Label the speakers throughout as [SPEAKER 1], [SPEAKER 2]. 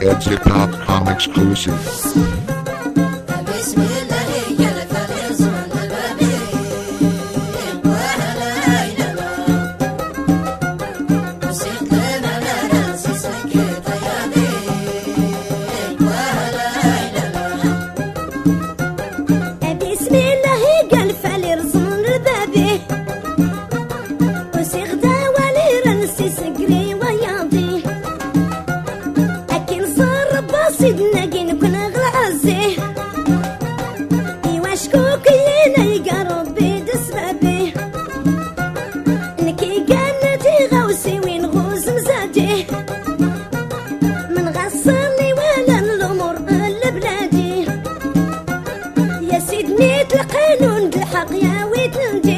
[SPEAKER 1] Exit.com exclusive.
[SPEAKER 2] الحق يا ويت الجيل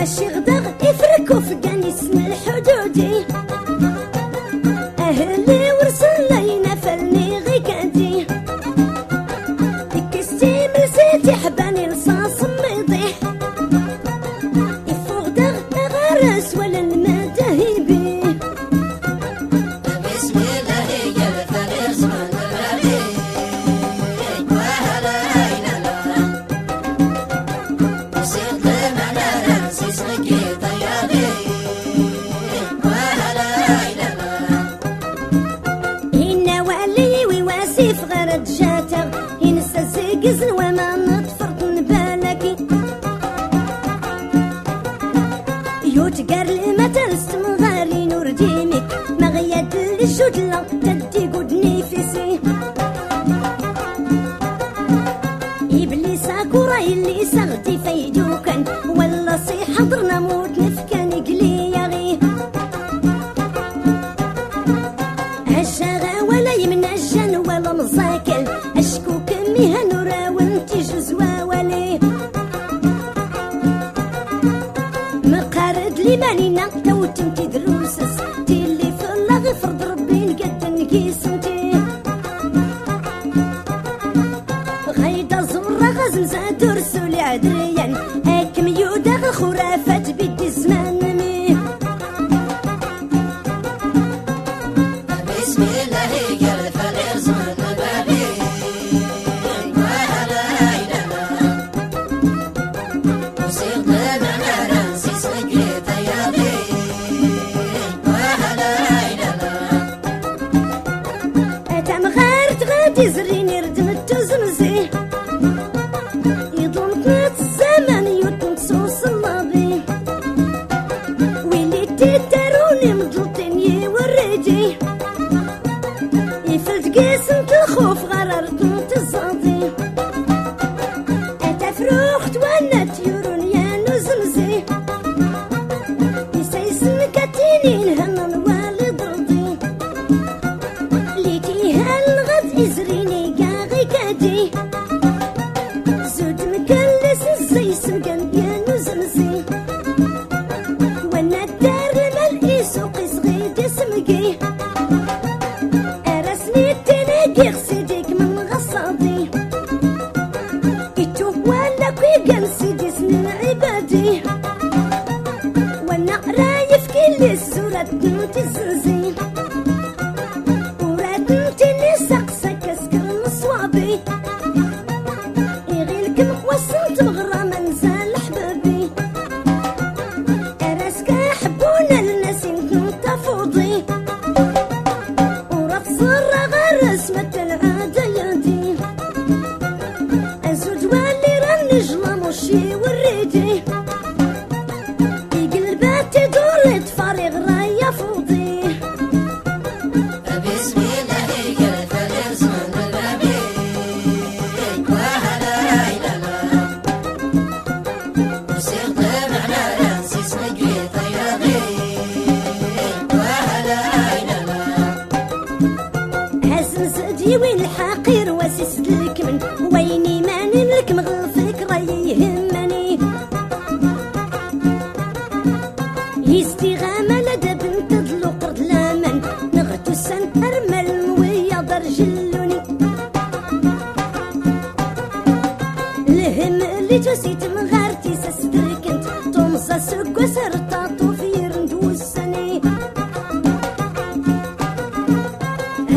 [SPEAKER 2] ماشي غدا افرك وفقاني اسم الحدودي. يوت قال ما ترست من غير نور دينك ما غيت للشجلة Yes.
[SPEAKER 3] Abysmal.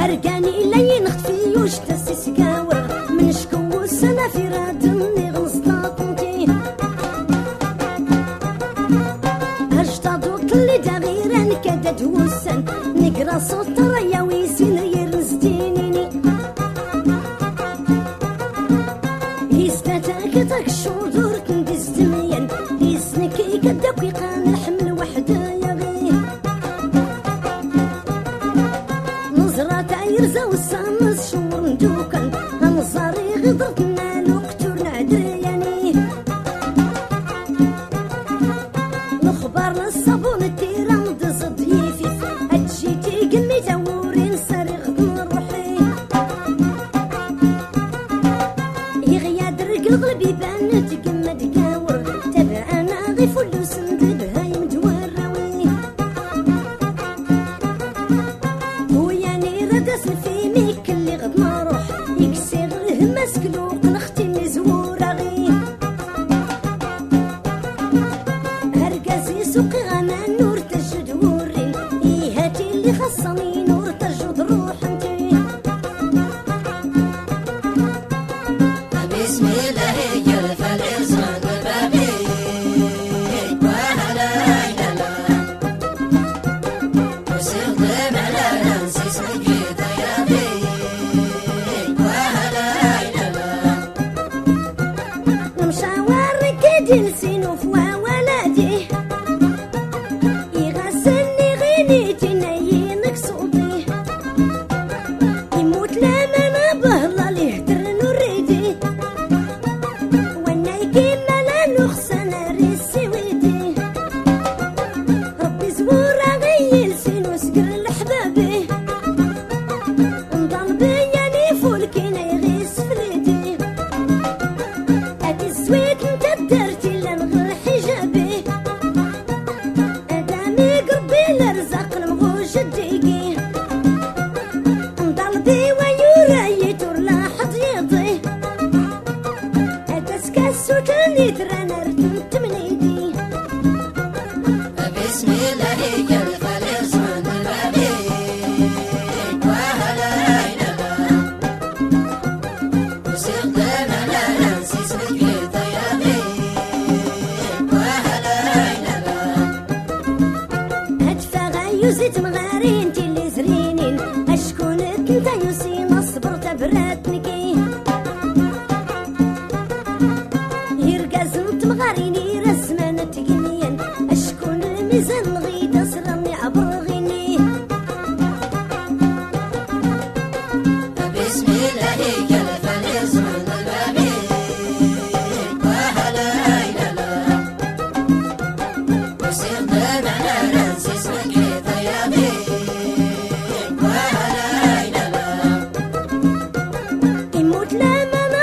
[SPEAKER 2] هرقان إلي نخفي وجتسي سكاور من شكو السنة في رادني غنصدا طنكي هرشتاد وطلي دغيران كدد وسن. نقرأ صوت ريا ويسين يرنزدينيني يسبتك تك شعور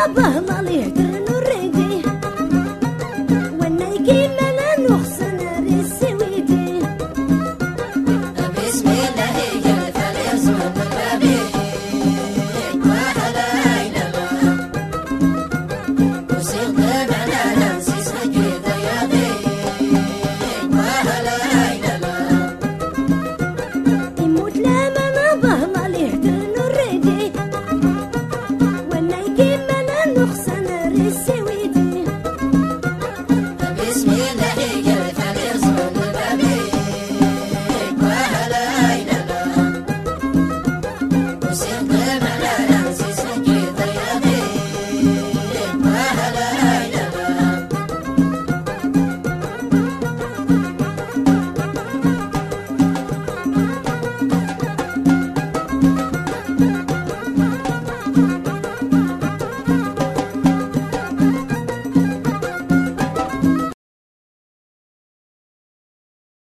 [SPEAKER 2] اباه مالي هدرنا